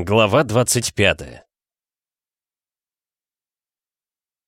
Глава 25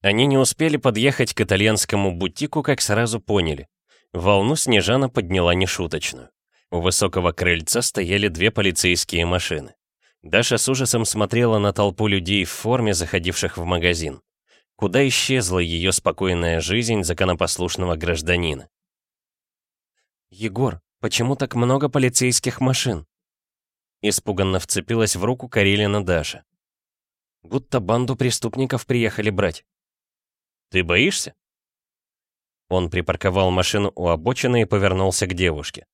Они не успели подъехать к итальянскому бутику, как сразу поняли. Волну Снежана подняла нешуточную. У высокого крыльца стояли две полицейские машины. Даша с ужасом смотрела на толпу людей в форме, заходивших в магазин. Куда исчезла ее спокойная жизнь законопослушного гражданина? «Егор, почему так много полицейских машин?» Испуганно вцепилась в руку Карелина Даша. Будто банду преступников приехали брать. «Ты боишься?» Он припарковал машину у обочины и повернулся к девушке.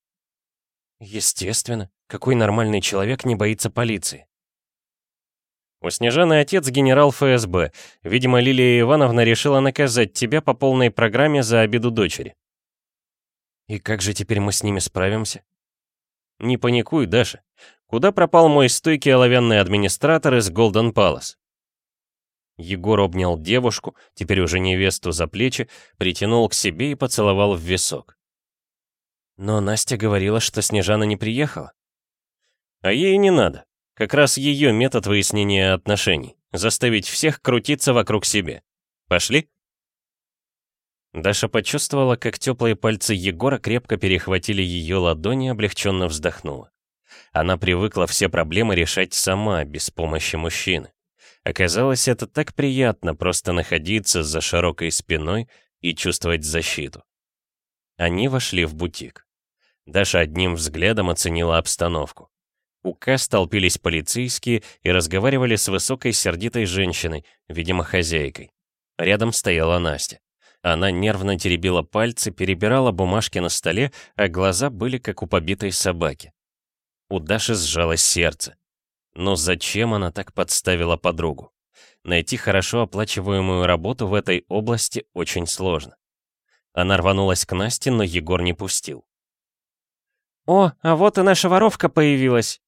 «Естественно. Какой нормальный человек не боится полиции?» «У Снежаны отец генерал ФСБ. Видимо, Лилия Ивановна решила наказать тебя по полной программе за обиду дочери». «И как же теперь мы с ними справимся?» «Не паникуй, Даша. Куда пропал мой стойкий оловянный администратор из Голден Палас? Егор обнял девушку, теперь уже невесту, за плечи, притянул к себе и поцеловал в висок. Но Настя говорила, что Снежана не приехала. А ей не надо. Как раз ее метод выяснения отношений. Заставить всех крутиться вокруг себя. Пошли? Даша почувствовала, как теплые пальцы Егора крепко перехватили ее ладони и облегченно вздохнула. Она привыкла все проблемы решать сама, без помощи мужчины. Оказалось, это так приятно просто находиться за широкой спиной и чувствовать защиту. Они вошли в бутик. Даша одним взглядом оценила обстановку. У К столпились полицейские и разговаривали с высокой сердитой женщиной, видимо, хозяйкой. Рядом стояла Настя. Она нервно теребила пальцы, перебирала бумажки на столе, а глаза были как у побитой собаки. У Даши сжалось сердце. Но зачем она так подставила подругу? Найти хорошо оплачиваемую работу в этой области очень сложно. Она рванулась к Насте, но Егор не пустил. «О, а вот и наша воровка появилась!»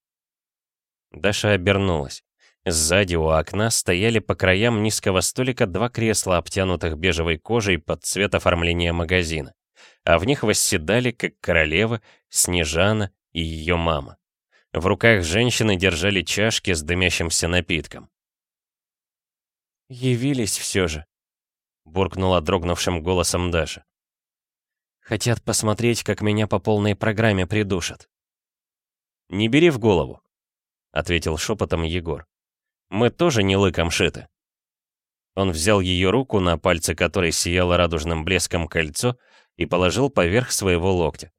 Даша обернулась. Сзади у окна стояли по краям низкого столика два кресла, обтянутых бежевой кожей под цвет оформления магазина. А в них восседали, как королева, Снежана и ее мама. В руках женщины держали чашки с дымящимся напитком. «Явились все же», — буркнула дрогнувшим голосом Даша. «Хотят посмотреть, как меня по полной программе придушат». «Не бери в голову», — ответил шепотом Егор. «Мы тоже не лыком шиты». Он взял ее руку, на пальце которой сияло радужным блеском кольцо, и положил поверх своего локтя.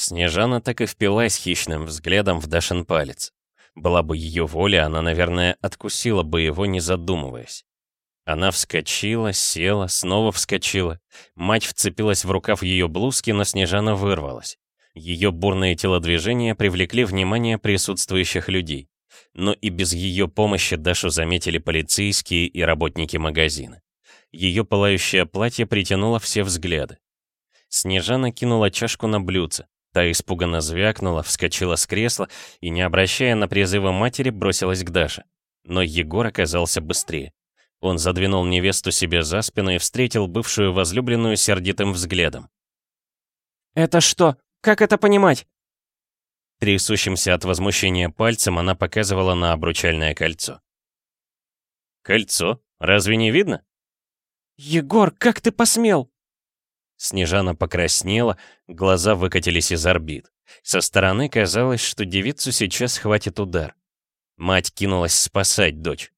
Снежана так и впилась хищным взглядом в Дашин палец. Была бы ее воля, она, наверное, откусила бы его, не задумываясь. Она вскочила, села, снова вскочила. Мать вцепилась в рукав ее блузки, но Снежана вырвалась. Ее бурные телодвижения привлекли внимание присутствующих людей. Но и без ее помощи Дашу заметили полицейские и работники магазина. Ее пылающее платье притянуло все взгляды. Снежана кинула чашку на блюдце. Та испуганно звякнула, вскочила с кресла и, не обращая на призывы матери, бросилась к Даше. Но Егор оказался быстрее. Он задвинул невесту себе за спину и встретил бывшую возлюбленную сердитым взглядом. «Это что? Как это понимать?» Трясущимся от возмущения пальцем она показывала на обручальное кольцо. «Кольцо? Разве не видно?» «Егор, как ты посмел?» Снежана покраснела, глаза выкатились из орбит. Со стороны казалось, что девицу сейчас хватит удар. Мать кинулась спасать дочь.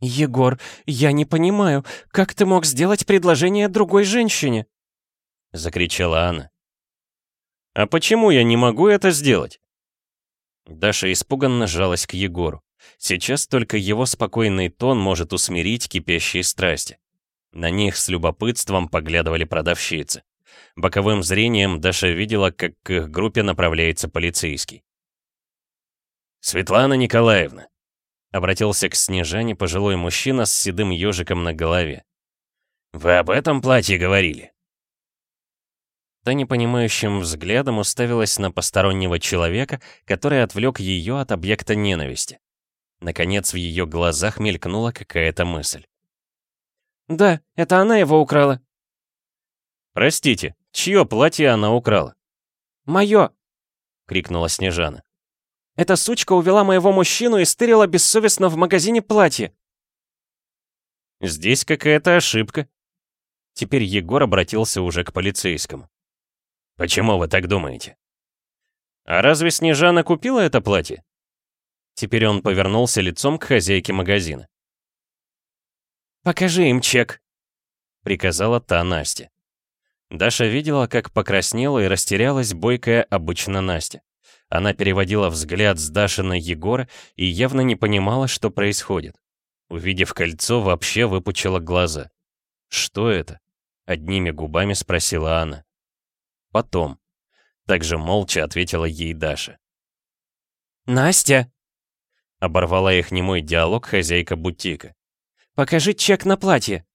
«Егор, я не понимаю, как ты мог сделать предложение другой женщине?» Закричала она. «А почему я не могу это сделать?» Даша испуганно сжалась к Егору. Сейчас только его спокойный тон может усмирить кипящие страсти. На них с любопытством поглядывали продавщицы. Боковым зрением Даша видела, как к их группе направляется полицейский. «Светлана Николаевна», — обратился к Снежане пожилой мужчина с седым ежиком на голове. «Вы об этом платье говорили?» Та непонимающим взглядом уставилась на постороннего человека, который отвлек ее от объекта ненависти. Наконец в ее глазах мелькнула какая-то мысль. «Да, это она его украла». «Простите, чье платье она украла?» «Мое!» — крикнула Снежана. Эта сучка увела моего мужчину и стырила бессовестно в магазине платье. Здесь какая-то ошибка. Теперь Егор обратился уже к полицейскому. Почему вы так думаете? А разве Снежана купила это платье? Теперь он повернулся лицом к хозяйке магазина. «Покажи им чек», — приказала та Настя. Даша видела, как покраснела и растерялась бойкая обычно Настя. Она переводила взгляд с Даши на Егора и явно не понимала, что происходит. Увидев кольцо, вообще выпучила глаза. «Что это?» — одними губами спросила она. «Потом». Также молча ответила ей Даша. «Настя!» — оборвала их немой диалог хозяйка бутика. «Покажи чек на платье».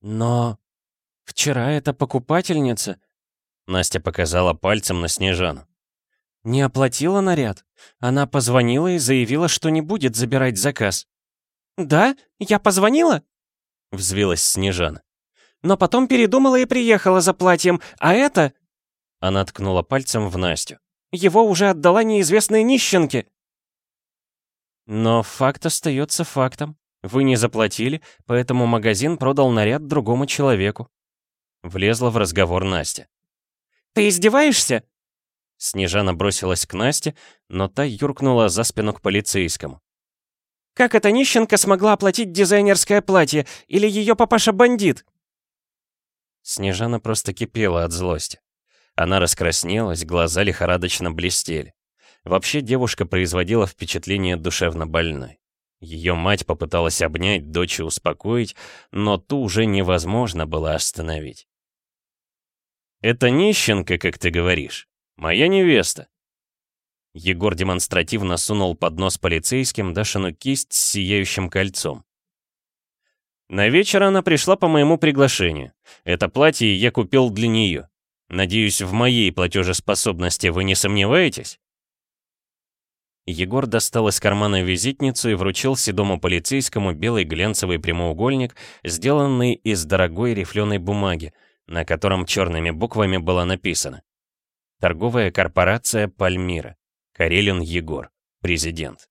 «Но...» «Вчера эта покупательница...» Настя показала пальцем на Снежану. «Не оплатила наряд. Она позвонила и заявила, что не будет забирать заказ». «Да? Я позвонила?» Взвилась Снежана. «Но потом передумала и приехала за платьем, а это...» Она ткнула пальцем в Настю. «Его уже отдала неизвестной нищенке». Но факт остается фактом. Вы не заплатили, поэтому магазин продал наряд другому человеку. Влезла в разговор Настя. «Ты издеваешься?» Снежана бросилась к Насте, но та юркнула за спину к полицейскому. «Как эта нищенка смогла оплатить дизайнерское платье? Или ее папаша бандит?» Снежана просто кипела от злости. Она раскраснелась, глаза лихорадочно блестели. Вообще девушка производила впечатление душевно больной. Ее мать попыталась обнять дочь и успокоить, но ту уже невозможно было остановить. «Это нищенка, как ты говоришь. Моя невеста». Егор демонстративно сунул под нос полицейским Дашину кисть с сияющим кольцом. На вечер она пришла по моему приглашению. Это платье я купил для нее. Надеюсь, в моей платежеспособности вы не сомневаетесь? Егор достал из кармана визитницу и вручил седому полицейскому белый глянцевый прямоугольник, сделанный из дорогой рифленой бумаги, на котором черными буквами было написано «Торговая корпорация Пальмира. Карелин Егор. Президент».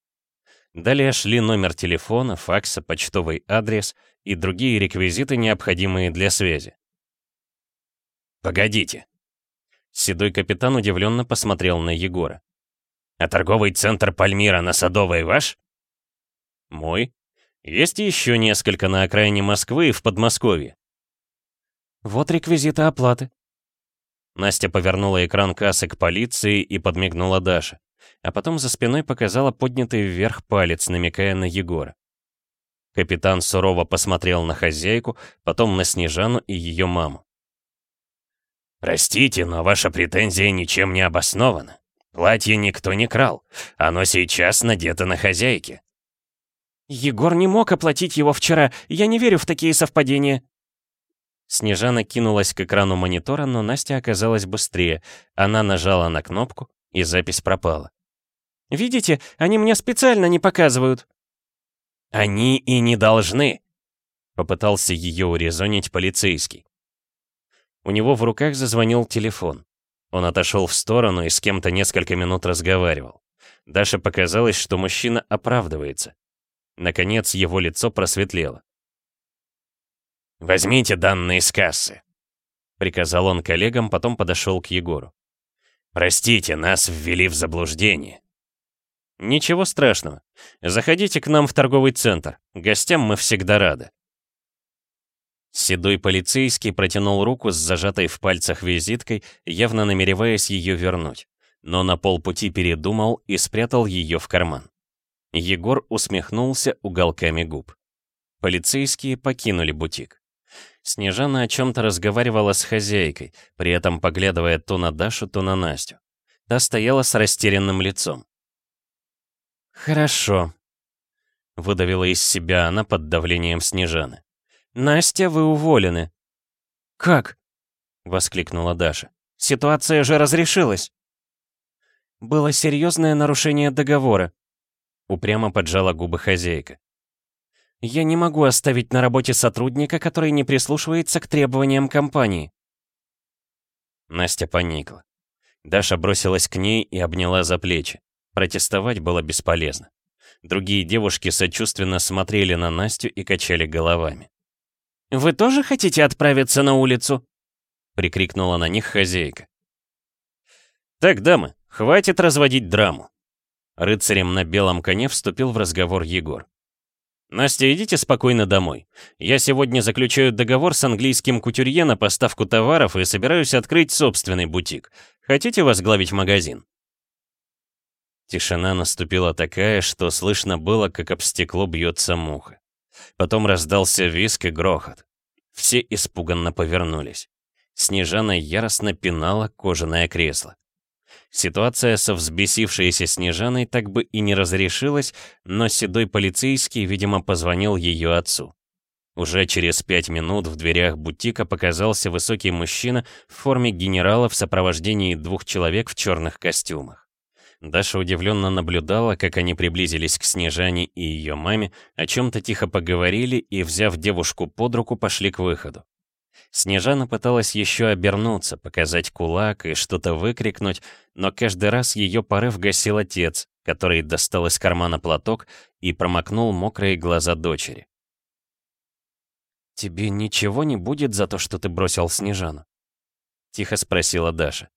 Далее шли номер телефона, факса, почтовый адрес и другие реквизиты, необходимые для связи. «Погодите». Седой капитан удивленно посмотрел на Егора. А торговый центр Пальмира на Садовой ваш? Мой. Есть еще несколько на окраине Москвы и в Подмосковье. Вот реквизиты оплаты. Настя повернула экран кассы к полиции и подмигнула Даше, а потом за спиной показала поднятый вверх палец, намекая на Егора. Капитан сурово посмотрел на хозяйку, потом на Снежану и ее маму. «Простите, но ваша претензия ничем не обоснована. Платье никто не крал. Оно сейчас надето на хозяйке. Егор не мог оплатить его вчера. Я не верю в такие совпадения. Снежана кинулась к экрану монитора, но Настя оказалась быстрее. Она нажала на кнопку, и запись пропала. «Видите, они мне специально не показывают». «Они и не должны», — попытался ее урезонить полицейский. У него в руках зазвонил телефон. Он отошел в сторону и с кем-то несколько минут разговаривал. Даше показалось, что мужчина оправдывается. Наконец его лицо просветлело. «Возьмите данные с кассы», — приказал он коллегам, потом подошел к Егору. «Простите, нас ввели в заблуждение». «Ничего страшного. Заходите к нам в торговый центр. Гостям мы всегда рады». Седой полицейский протянул руку с зажатой в пальцах визиткой, явно намереваясь ее вернуть, но на полпути передумал и спрятал ее в карман. Егор усмехнулся уголками губ. Полицейские покинули бутик. Снежана о чем-то разговаривала с хозяйкой, при этом поглядывая то на Дашу, то на Настю. Та стояла с растерянным лицом. «Хорошо», — выдавила из себя она под давлением Снежаны. «Настя, вы уволены». «Как?» — воскликнула Даша. «Ситуация же разрешилась». «Было серьезное нарушение договора», — упрямо поджала губы хозяйка. «Я не могу оставить на работе сотрудника, который не прислушивается к требованиям компании». Настя поникла. Даша бросилась к ней и обняла за плечи. Протестовать было бесполезно. Другие девушки сочувственно смотрели на Настю и качали головами. «Вы тоже хотите отправиться на улицу?» — прикрикнула на них хозяйка. «Так, дамы, хватит разводить драму!» Рыцарем на белом коне вступил в разговор Егор. «Настя, идите спокойно домой. Я сегодня заключаю договор с английским кутюрье на поставку товаров и собираюсь открыть собственный бутик. Хотите возглавить магазин?» Тишина наступила такая, что слышно было, как об стекло бьется муха. Потом раздался виск и грохот. Все испуганно повернулись. Снежана яростно пинала кожаное кресло. Ситуация со взбесившейся Снежаной так бы и не разрешилась, но седой полицейский, видимо, позвонил ее отцу. Уже через пять минут в дверях бутика показался высокий мужчина в форме генерала в сопровождении двух человек в черных костюмах. Даша удивленно наблюдала, как они приблизились к Снежане и ее маме, о чем-то тихо поговорили и, взяв девушку под руку, пошли к выходу. Снежана пыталась еще обернуться, показать кулак и что-то выкрикнуть, но каждый раз ее порыв гасил отец, который достал из кармана платок и промокнул мокрые глаза дочери. «Тебе ничего не будет за то, что ты бросил Снежану?» — тихо спросила Даша.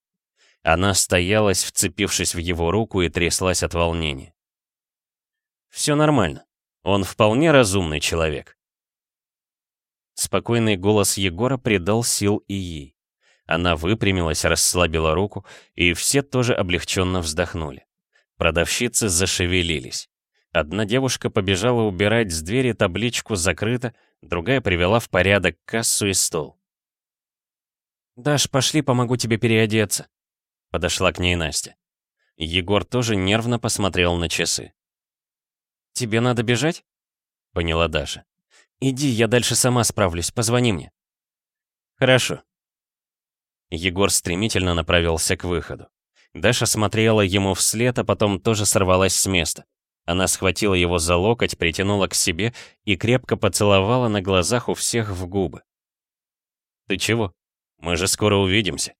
Она стоялась, вцепившись в его руку и тряслась от волнения. «Все нормально. Он вполне разумный человек. Спокойный голос Егора придал сил и ей. Она выпрямилась, расслабила руку, и все тоже облегченно вздохнули. Продавщицы зашевелились. Одна девушка побежала убирать с двери табличку «Закрыто», другая привела в порядок кассу и стол. «Даш, пошли, помогу тебе переодеться», — подошла к ней Настя. Егор тоже нервно посмотрел на часы. «Тебе надо бежать?» — поняла Даша. «Иди, я дальше сама справлюсь, позвони мне». «Хорошо». Егор стремительно направился к выходу. Даша смотрела ему вслед, а потом тоже сорвалась с места. Она схватила его за локоть, притянула к себе и крепко поцеловала на глазах у всех в губы. «Ты чего? Мы же скоро увидимся», —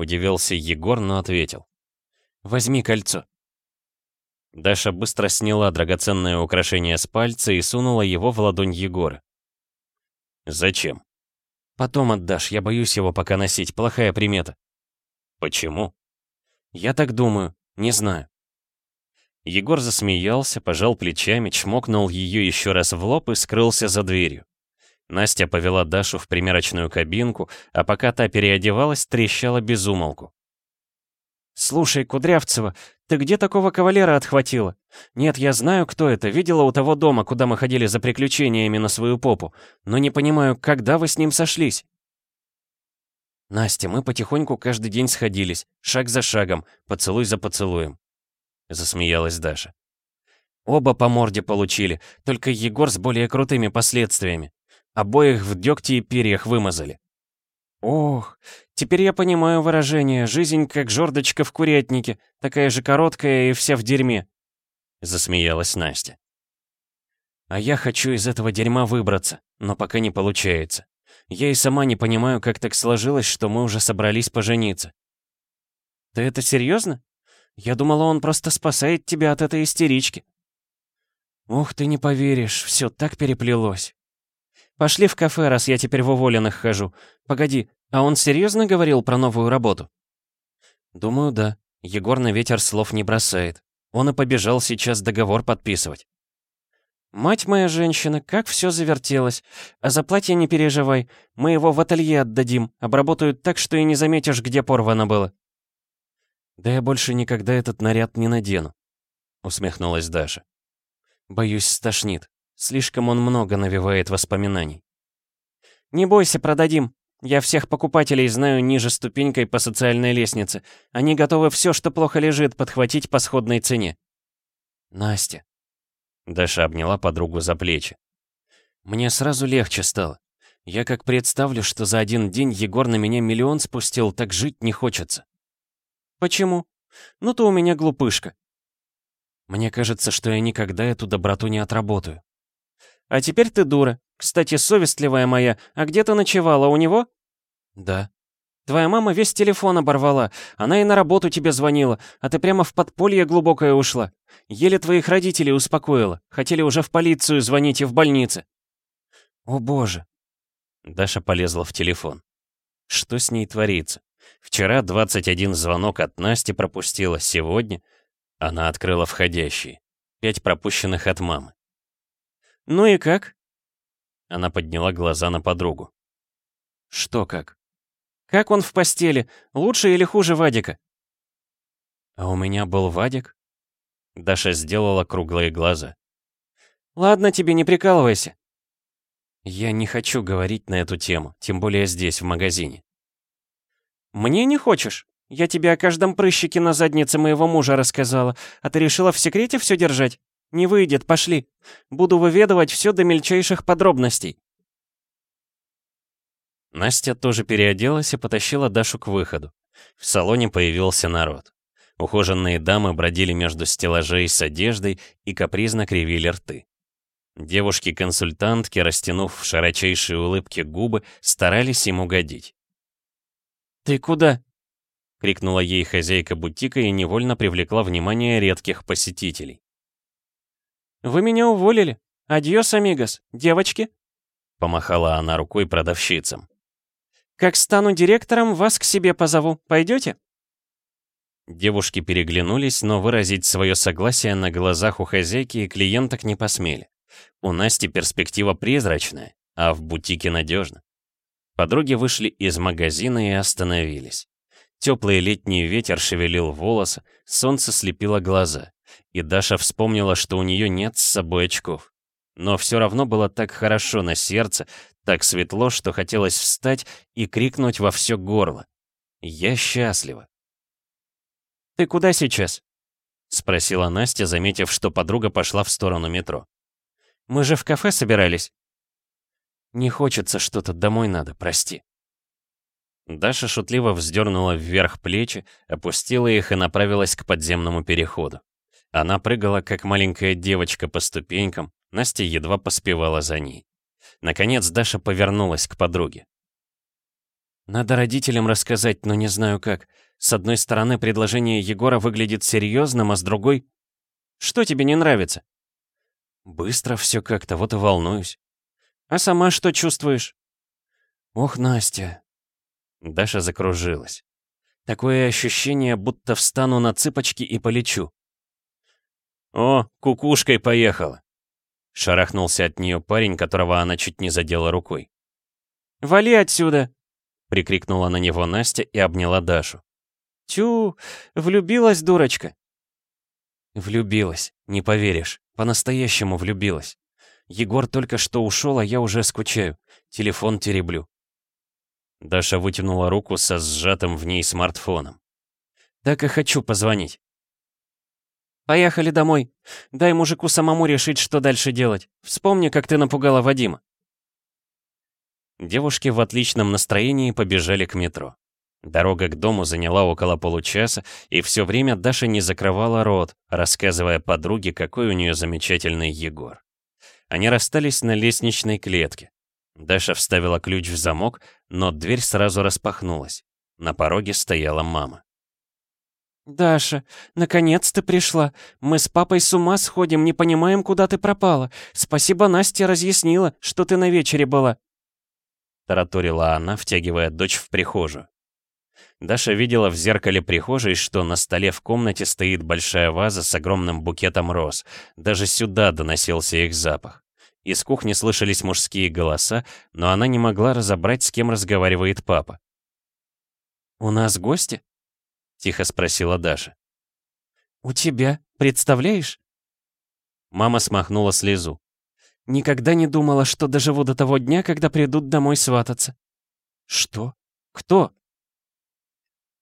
удивился Егор, но ответил. «Возьми кольцо». Даша быстро сняла драгоценное украшение с пальца и сунула его в ладонь Егора. «Зачем?» «Потом отдашь, я боюсь его пока носить, плохая примета». «Почему?» «Я так думаю, не знаю». Егор засмеялся, пожал плечами, чмокнул ее еще раз в лоб и скрылся за дверью. Настя повела Дашу в примерочную кабинку, а пока та переодевалась, трещала безумолку. «Слушай, Кудрявцева, ты где такого кавалера отхватила? Нет, я знаю, кто это, видела у того дома, куда мы ходили за приключениями на свою попу, но не понимаю, когда вы с ним сошлись?» «Настя, мы потихоньку каждый день сходились, шаг за шагом, поцелуй за поцелуем», — засмеялась Даша. «Оба по морде получили, только Егор с более крутыми последствиями. Обоих в дегте и перьях вымазали. Ох, теперь я понимаю выражение «жизнь как жердочка в курятнике, такая же короткая и вся в дерьме», — засмеялась Настя. А я хочу из этого дерьма выбраться, но пока не получается. Я и сама не понимаю, как так сложилось, что мы уже собрались пожениться. Ты это серьезно? Я думала, он просто спасает тебя от этой истерички. Ух, ты не поверишь, все так переплелось. Пошли в кафе, раз я теперь в уволенных хожу. Погоди, а он серьезно говорил про новую работу? Думаю, да. Егор на ветер слов не бросает. Он и побежал сейчас договор подписывать. «Мать моя женщина, как все завертелось. А за платье не переживай, мы его в ателье отдадим, обработают так, что и не заметишь, где порвано было». «Да я больше никогда этот наряд не надену», — усмехнулась Даша. «Боюсь, стошнит. Слишком он много навевает воспоминаний. «Не бойся, продадим. Я всех покупателей знаю ниже ступенькой по социальной лестнице. Они готовы все, что плохо лежит, подхватить по сходной цене». «Настя». Даша обняла подругу за плечи. «Мне сразу легче стало. Я как представлю, что за один день Егор на меня миллион спустил, так жить не хочется». «Почему? Ну ты у меня глупышка». «Мне кажется, что я никогда эту доброту не отработаю. А теперь ты дура. Кстати, совестливая моя, а где ты ночевала, у него? Да. Твоя мама весь телефон оборвала. Она и на работу тебе звонила, а ты прямо в подполье глубокое ушла. Еле твоих родителей успокоила. Хотели уже в полицию звонить и в больнице. О боже. Даша полезла в телефон. Что с ней творится? Вчера 21 звонок от Насти пропустила, сегодня она открыла входящие. Пять пропущенных от мамы. «Ну и как?» Она подняла глаза на подругу. «Что как?» Как он в постели? Лучше или хуже Вадика?» «А у меня был Вадик?» Даша сделала круглые глаза. «Ладно тебе, не прикалывайся». «Я не хочу говорить на эту тему, тем более здесь, в магазине». «Мне не хочешь? Я тебе о каждом прыщике на заднице моего мужа рассказала, а ты решила в секрете все держать? Не выйдет, пошли. Буду выведывать все до мельчайших подробностей». Настя тоже переоделась и потащила Дашу к выходу. В салоне появился народ. Ухоженные дамы бродили между стеллажей с одеждой и капризно кривили рты. Девушки-консультантки, растянув в широчайшие улыбки губы, старались им угодить. «Ты куда?» — крикнула ей хозяйка бутика и невольно привлекла внимание редких посетителей. «Вы меня уволили. Адьос, амигос. Девочки!» Помахала она рукой продавщицам. Как стану директором, вас к себе позову. Пойдете?» Девушки переглянулись, но выразить свое согласие на глазах у хозяйки и клиенток не посмели. У Насти перспектива призрачная, а в бутике надежно. Подруги вышли из магазина и остановились. Теплый летний ветер шевелил волосы, солнце слепило глаза. И Даша вспомнила, что у нее нет с собой очков. Но все равно было так хорошо на сердце, так светло, что хотелось встать и крикнуть во все горло. «Я счастлива!» «Ты куда сейчас?» — спросила Настя, заметив, что подруга пошла в сторону метро. «Мы же в кафе собирались». «Не хочется что-то, домой надо, прости». Даша шутливо вздернула вверх плечи, опустила их и направилась к подземному переходу. Она прыгала, как маленькая девочка по ступенькам, Настя едва поспевала за ней. Наконец Даша повернулась к подруге. «Надо родителям рассказать, но не знаю как. С одной стороны, предложение Егора выглядит серьезным, а с другой... Что тебе не нравится?» «Быстро все как-то, вот и волнуюсь». «А сама что чувствуешь?» «Ох, Настя...» Даша закружилась. Такое ощущение, будто встану на цыпочки и полечу. «О, кукушкой поехала!» Шарахнулся от нее парень, которого она чуть не задела рукой. «Вали отсюда!» — прикрикнула на него Настя и обняла Дашу. «Тю, влюбилась дурочка!» «Влюбилась, не поверишь, по-настоящему влюбилась. Егор только что ушел, а я уже скучаю. Телефон тереблю». Даша вытянула руку со сжатым в ней смартфоном. «Так и хочу позвонить. Поехали домой. Дай мужику самому решить, что дальше делать. Вспомни, как ты напугала Вадима. Девушки в отличном настроении побежали к метро. Дорога к дому заняла около получаса, и все время Даша не закрывала рот, рассказывая подруге, какой у нее замечательный Егор. Они расстались на лестничной клетке. Даша вставила ключ в замок, но дверь сразу распахнулась. На пороге стояла мама. «Даша, наконец ты пришла. Мы с папой с ума сходим, не понимаем, куда ты пропала. Спасибо, Настя разъяснила, что ты на вечере была». Тараторила она, втягивая дочь в прихожую. Даша видела в зеркале прихожей, что на столе в комнате стоит большая ваза с огромным букетом роз. Даже сюда доносился их запах. Из кухни слышались мужские голоса, но она не могла разобрать, с кем разговаривает папа. «У нас гости?» Тихо спросила Даша. «У тебя, представляешь?» Мама смахнула слезу. «Никогда не думала, что доживу до того дня, когда придут домой свататься». «Что? Кто?»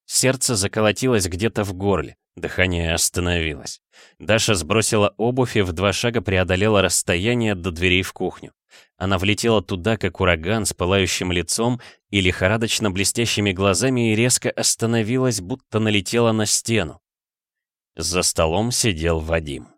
Сердце заколотилось где-то в горле, дыхание остановилось. Даша сбросила обувь и в два шага преодолела расстояние до дверей в кухню. Она влетела туда, как ураган, с пылающим лицом и лихорадочно блестящими глазами и резко остановилась, будто налетела на стену. За столом сидел Вадим.